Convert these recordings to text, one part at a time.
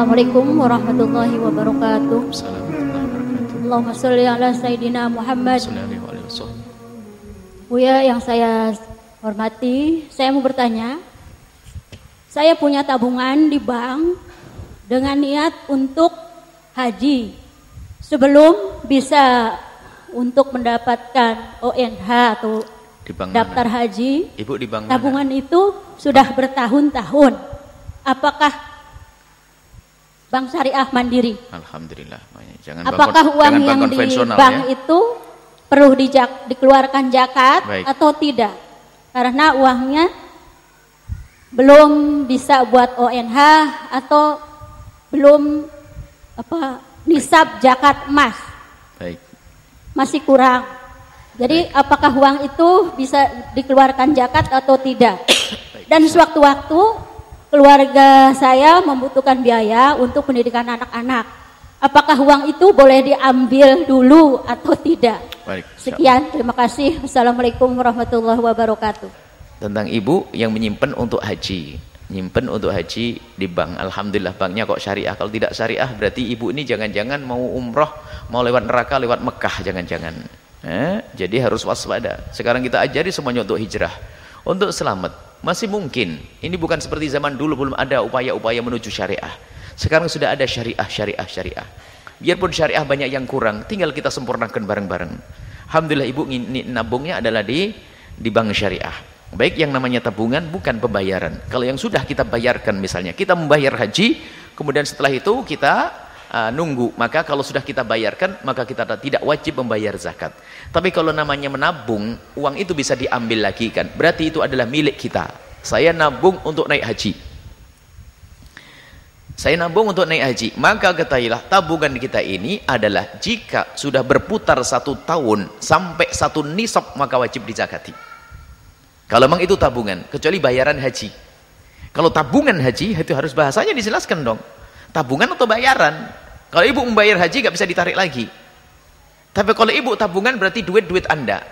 Assalamualaikum warahmatullahi wabarakatuh. Allahumma sholli ala sayyidina Muhammad. Buya yang saya hormati, saya mau bertanya. Saya punya tabungan di bank dengan niat untuk haji. Sebelum bisa untuk mendapatkan ONH atau Di bank daftar mana? haji, Ibu di bank mana? tabungan itu sudah bertahun-tahun. Apakah bank syariah mandiri? Alhamdulillah. Jangan Apakah bank, uang jangan bank yang di bank ya. itu perlu dijak, dikeluarkan zakat Baik. atau tidak? Karena uangnya belum bisa buat ONH atau belum apa nisab zakat emas Baik. masih kurang. Jadi apakah uang itu bisa dikeluarkan zakat atau tidak? Dan sewaktu-waktu keluarga saya membutuhkan biaya untuk pendidikan anak-anak. Apakah uang itu boleh diambil dulu atau tidak? Baik. Sekian, terima kasih. Wassalamualaikum warahmatullahi wabarakatuh. Tentang ibu yang menyimpan untuk haji. Nyimpen untuk haji di bank. Alhamdulillah banknya kok syariah. Kalau tidak syariah berarti ibu ini jangan-jangan mau umroh, mau lewat neraka, lewat Mekah jangan-jangan. Eh, jadi harus waspada. Sekarang kita ajari semuanya untuk hijrah. Untuk selamat. Masih mungkin. Ini bukan seperti zaman dulu belum ada upaya-upaya menuju syariah. Sekarang sudah ada syariah, syariah, syariah. Biarpun syariah banyak yang kurang, tinggal kita sempurnakan bareng-bareng. Alhamdulillah ibu nabungnya adalah di di bank syariah. Baik yang namanya tabungan bukan pembayaran. Kalau yang sudah kita bayarkan misalnya, kita membayar haji, kemudian setelah itu kita uh, nunggu. Maka kalau sudah kita bayarkan, maka kita tidak wajib membayar zakat. Tapi kalau namanya menabung, uang itu bisa diambil lagi kan. Berarti itu adalah milik kita. Saya nabung untuk naik haji. Saya nabung untuk naik haji. Maka ketahuilah tabungan kita ini adalah jika sudah berputar satu tahun sampai satu nisab maka wajib dizakati. Kalau memang itu tabungan, kecuali bayaran haji. Kalau tabungan haji itu harus bahasanya dijelaskan dong. Tabungan atau bayaran? Kalau ibu membayar haji nggak bisa ditarik lagi. Tapi kalau ibu tabungan berarti duit-duit anda.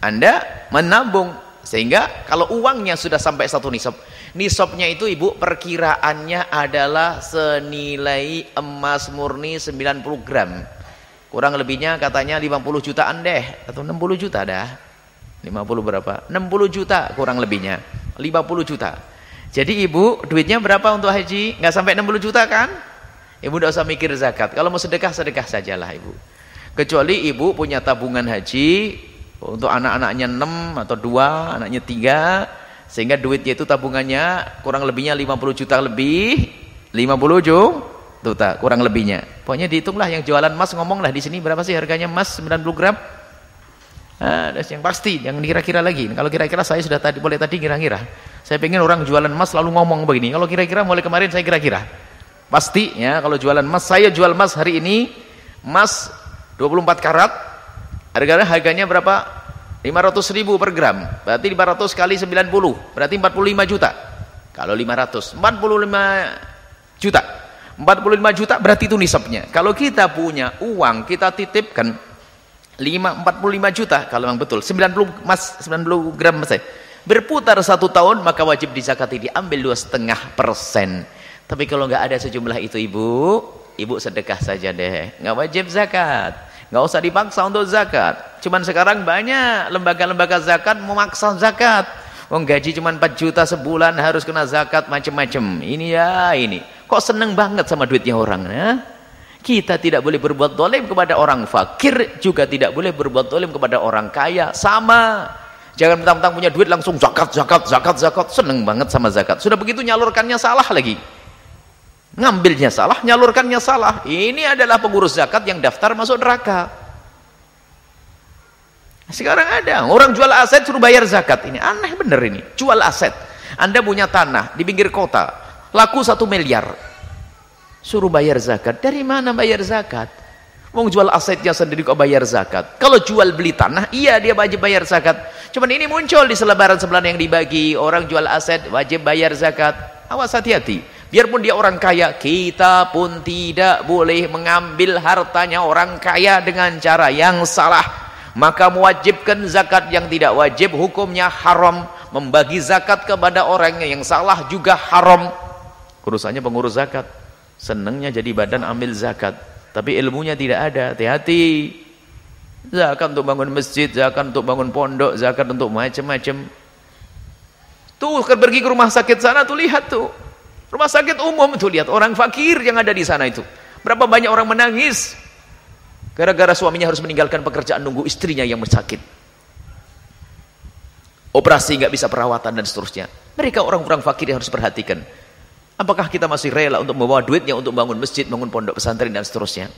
Anda menabung sehingga kalau uangnya sudah sampai satu nisab, nisabnya itu ibu perkiraannya adalah senilai emas murni 90 gram. Kurang lebihnya katanya 50 jutaan deh atau 60 juta dah. 50 berapa? 60 juta kurang lebihnya. 50 juta. Jadi ibu duitnya berapa untuk haji? Nggak sampai 60 juta kan? Ibu tidak usah mikir zakat. Kalau mau sedekah, sedekah sajalah ibu. Kecuali ibu punya tabungan haji untuk anak-anaknya 6 atau 2, anaknya 3 sehingga duitnya itu tabungannya kurang lebihnya 50 juta lebih 50 juta kurang lebihnya pokoknya dihitunglah yang jualan emas ngomonglah di sini berapa sih harganya emas 90 gram nah, yang pasti jangan kira-kira lagi. Kalau kira-kira saya sudah tadi boleh tadi kira-kira saya pengen orang jualan emas selalu ngomong begini. Kalau kira-kira mulai kemarin saya kira-kira. Pasti ya kalau jualan emas saya jual emas hari ini emas 24 karat. Harganya harganya berapa? 500 ribu per gram. Berarti 500 kali 90 berarti 45 juta. Kalau 500 45 juta. 45 juta berarti itu nisabnya. Kalau kita punya uang kita titipkan 5 45 juta kalau memang betul. 90 mas 90 gram mas berputar satu tahun maka wajib dizakati diambil dua setengah persen. Tapi kalau nggak ada sejumlah itu ibu ibu sedekah saja deh. Nggak wajib zakat. Nggak usah dipaksa untuk zakat. Cuman sekarang banyak lembaga-lembaga zakat memaksa zakat. Wong gaji cuma 4 juta sebulan harus kena zakat macam-macam ini ya ini. Kok seneng banget sama duitnya orang ya kita tidak boleh berbuat dolim kepada orang fakir juga tidak boleh berbuat dolim kepada orang kaya sama jangan mentang-mentang punya duit langsung zakat zakat zakat zakat seneng banget sama zakat sudah begitu nyalurkannya salah lagi ngambilnya salah, nyalurkannya salah. Ini adalah pengurus zakat yang daftar masuk neraka. Sekarang ada orang jual aset suruh bayar zakat. Ini aneh bener ini. Jual aset. Anda punya tanah di pinggir kota, laku satu miliar. Suruh bayar zakat. Dari mana bayar zakat? Mau jual asetnya sendiri kok bayar zakat. Kalau jual beli tanah, iya dia wajib bayar zakat. Cuman ini muncul di selebaran-selebaran yang dibagi. Orang jual aset wajib bayar zakat. Awas hati-hati biarpun dia orang kaya kita pun tidak boleh mengambil hartanya orang kaya dengan cara yang salah maka mewajibkan zakat yang tidak wajib hukumnya haram membagi zakat kepada orang yang salah juga haram urusannya pengurus zakat senangnya jadi badan ambil zakat. Tapi ilmunya tidak ada. Hati-hati. Zakat untuk bangun masjid zakat untuk bangun pondok zakat untuk macam-macam. Tuh pergi ke rumah sakit sana tuh lihat tuh. Rumah sakit umum tuh lihat orang fakir yang ada di sana itu. Berapa banyak orang menangis. Gara-gara suaminya harus meninggalkan pekerjaan nunggu istrinya yang sakit. Operasi nggak bisa perawatan dan seterusnya. Mereka orang-orang fakir yang harus perhatikan Apakah kita masih rela untuk membawa duitnya untuk bangun masjid, bangun pondok pesantren dan seterusnya?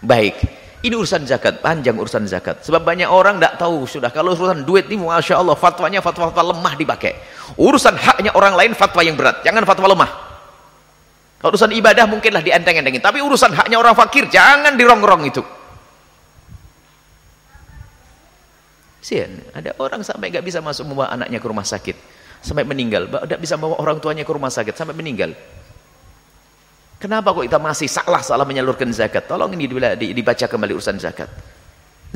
Baik. Ini urusan zakat, panjang urusan zakat. Sebab banyak orang tidak tahu sudah kalau urusan duit ini Masya Allah fatwanya fatwa-fatwa lemah dipakai. Urusan haknya orang lain fatwa yang berat, jangan fatwa lemah. Kalau urusan ibadah mungkinlah dienteng-entengin, tapi urusan haknya orang fakir jangan dirongrong itu. Sian, ada orang sampai nggak bisa masuk membawa anaknya ke rumah sakit sampai meninggal. Tidak bisa bawa orang tuanya ke rumah sakit sampai meninggal. Kenapa kok kita masih salah-salah menyalurkan zakat? Tolong ini dibaca kembali urusan zakat.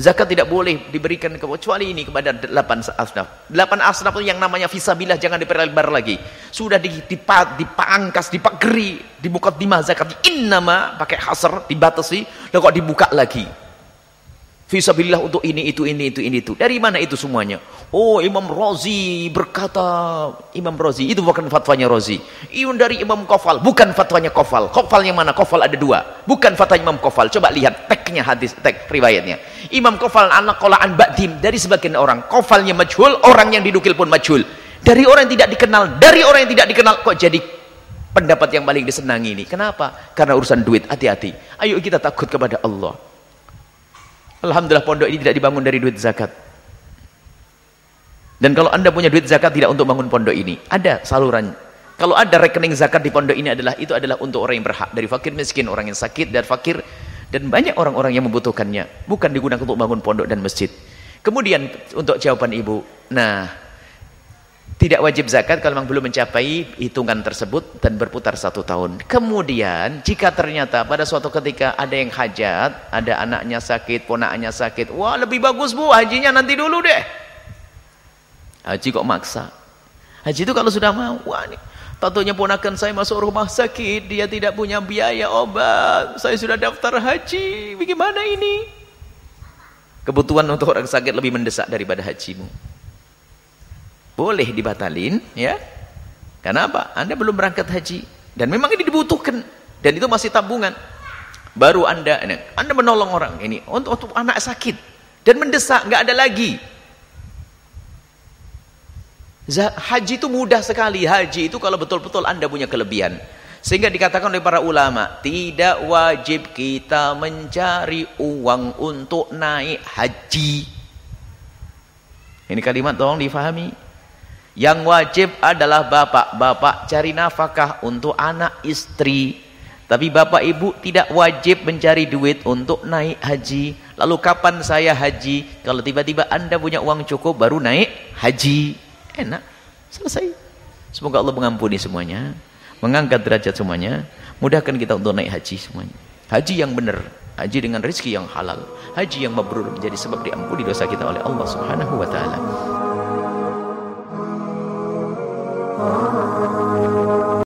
Zakat tidak boleh diberikan kecuali ini kepada delapan asnaf. Delapan asnaf itu yang namanya fisabilah jangan diperlebar lagi. Sudah dipat, dipangkas, dipageri, dibuka di zakat. Innama pakai hasr dibatasi, lalu kok dibuka lagi. Fisabilillah untuk ini, itu, ini, itu, ini, itu. Dari mana itu semuanya? Oh, Imam Rozi berkata, Imam Rozi, itu bukan fatwanya Rozi. Ini dari Imam Kofal, bukan fatwanya Kofal. Kofal yang mana? Kofal ada dua. Bukan fatwa Imam Kofal. Coba lihat teknya hadis, tek riwayatnya. Imam Kofal anak kolaan ba'dim. Dari sebagian orang. Kofalnya majhul, orang yang didukil pun majhul. Dari orang yang tidak dikenal, dari orang yang tidak dikenal, kok jadi pendapat yang paling disenangi ini. Kenapa? Karena urusan duit, hati-hati. Ayo kita takut kepada Allah. Alhamdulillah pondok ini tidak dibangun dari duit zakat. Dan kalau anda punya duit zakat tidak untuk bangun pondok ini. Ada saluran. Kalau ada rekening zakat di pondok ini adalah itu adalah untuk orang yang berhak. Dari fakir miskin, orang yang sakit dan fakir. Dan banyak orang-orang yang membutuhkannya. Bukan digunakan untuk bangun pondok dan masjid. Kemudian untuk jawaban ibu. Nah, tidak wajib zakat kalau memang belum mencapai hitungan tersebut dan berputar satu tahun. Kemudian jika ternyata pada suatu ketika ada yang hajat, ada anaknya sakit, ponaknya sakit, wah lebih bagus bu, hajinya nanti dulu deh. Haji kok maksa. Haji itu kalau sudah mau, wah nih, Tentunya ponakan saya masuk rumah sakit, dia tidak punya biaya obat. Saya sudah daftar haji, bagaimana ini? Kebutuhan untuk orang sakit lebih mendesak daripada hajimu boleh dibatalin ya. Karena apa? anda belum berangkat haji. Dan memang ini dibutuhkan. Dan itu masih tabungan. Baru anda anda menolong orang ini untuk, untuk anak sakit. Dan mendesak nggak ada lagi. Haji itu mudah sekali. Haji itu kalau betul-betul anda punya kelebihan. Sehingga dikatakan oleh para ulama tidak wajib kita mencari uang untuk naik haji. Ini kalimat tolong difahami yang wajib adalah bapak. Bapak cari nafkah untuk anak istri. Tapi bapak ibu tidak wajib mencari duit untuk naik haji. Lalu kapan saya haji? Kalau tiba-tiba anda punya uang cukup baru naik haji. Enak. Selesai. Semoga Allah mengampuni semuanya. Mengangkat derajat semuanya. Mudahkan kita untuk naik haji semuanya. Haji yang benar. Haji dengan rezeki yang halal. Haji yang mabrur menjadi sebab diampuni dosa kita oleh Allah subhanahu wa ta'ala.